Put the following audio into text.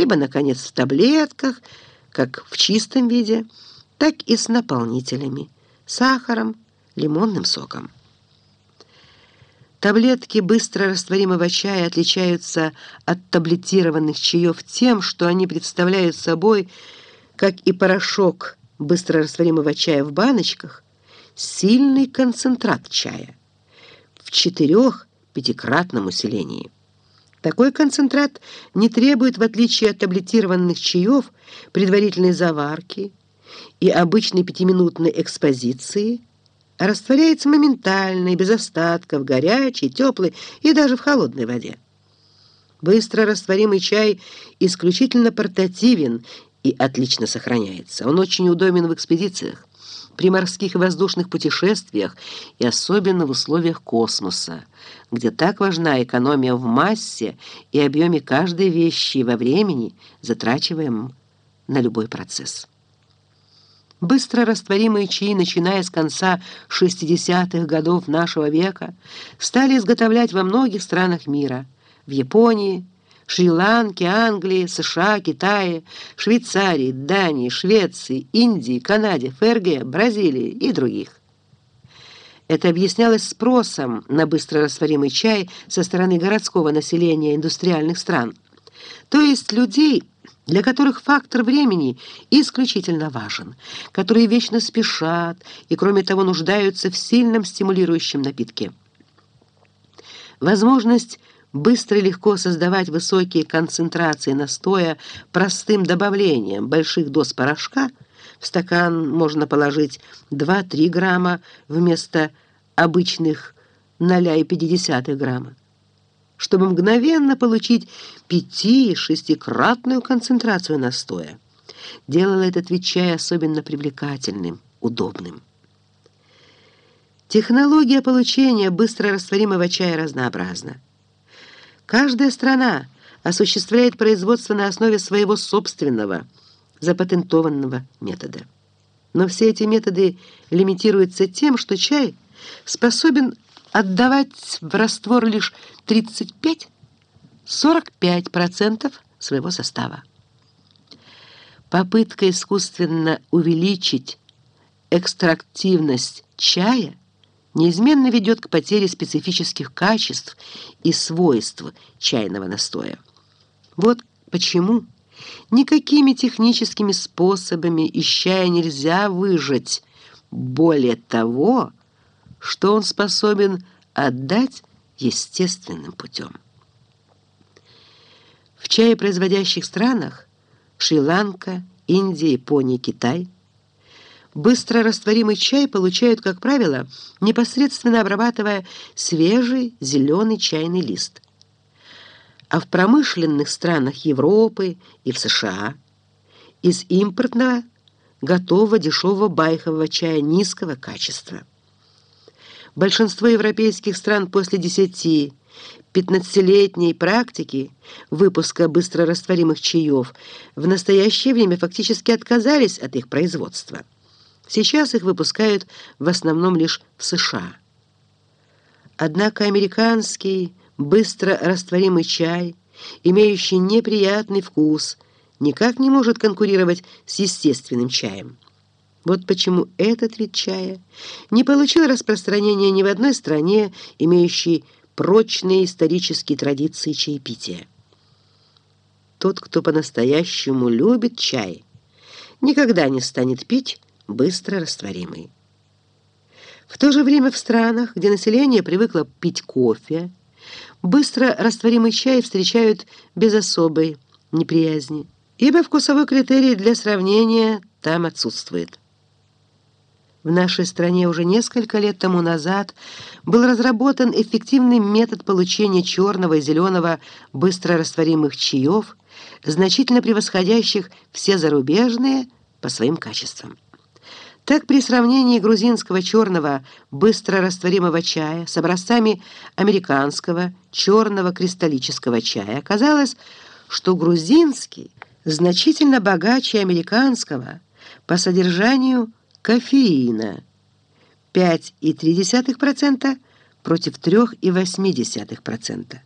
либо, наконец, в таблетках, как в чистом виде, так и с наполнителями, сахаром, лимонным соком. Таблетки быстро растворимого чая отличаются от таблетированных чаев тем, что они представляют собой, как и порошок быстро растворимого чая в баночках, сильный концентрат чая в четырех-пятикратном усилении. Такой концентрат не требует, в отличие от таблетированных чаев, предварительной заварки и обычной пятиминутной экспозиции, а растворяется моментально и без остатков, горячей, теплой и даже в холодной воде. Быстро растворимый чай исключительно портативен и отлично сохраняется. Он очень удобен в экспедициях при морских и воздушных путешествиях и особенно в условиях космоса, где так важна экономия в массе и объеме каждой вещи во времени, затрачиваемом на любой процесс. Быстро растворимые чаи, начиная с конца 60-х годов нашего века, стали изготовлять во многих странах мира, в Японии, Шри-Ланке, Англии, США, Китае, Швейцарии, Дании, Швеции, Индии, Канаде, ФРГ, Бразилии и других. Это объяснялось спросом на быстрорастворимый чай со стороны городского населения индустриальных стран, то есть людей, для которых фактор времени исключительно важен, которые вечно спешат и, кроме того, нуждаются в сильном стимулирующем напитке. Возможность быстро и легко создавать высокие концентрации настоя простым добавлением больших доз порошка, в стакан можно положить 2-3 грамма вместо обычных 0,5 грамма, чтобы мгновенно получить 5-6-кратную концентрацию настоя. Делало этот чая особенно привлекательным, удобным. Технология получения быстро растворимого чая разнообразна. Каждая страна осуществляет производство на основе своего собственного, запатентованного метода. Но все эти методы лимитируются тем, что чай способен отдавать в раствор лишь 35-45% своего состава. Попытка искусственно увеличить экстрактивность чая неизменно ведет к потере специфических качеств и свойств чайного настоя. Вот почему никакими техническими способами из чая нельзя выжать более того, что он способен отдать естественным путем. В чаепроизводящих странах Шри-Ланка, Индия, Япония, Китай – Быстро растворимый чай получают, как правило, непосредственно обрабатывая свежий зеленый чайный лист. А в промышленных странах Европы и в США из импортного готового дешевого байхового чая низкого качества. Большинство европейских стран после 10 15-летней практики выпуска быстрорастворимых чаев в настоящее время фактически отказались от их производства. Сейчас их выпускают в основном лишь в США. Однако американский быстро растворимый чай, имеющий неприятный вкус, никак не может конкурировать с естественным чаем. Вот почему этот вид чая не получил распространения ни в одной стране, имеющей прочные исторические традиции чаепития. Тот, кто по-настоящему любит чай, никогда не станет пить быстро растворимый. В то же время в странах, где население привыкло пить кофе, быстро растворимый чай встречают без особой неприязни, ибо вкусовой критерий для сравнения там отсутствует. В нашей стране уже несколько лет тому назад был разработан эффективный метод получения черного и зеленого быстрорастворимых чаев, значительно превосходящих все зарубежные по своим качествам. Так при сравнении грузинского черного быстрорастворимого чая с образцами американского черного кристаллического чая оказалось, что грузинский значительно богаче американского по содержанию кофеина 5,3% против 3,8%.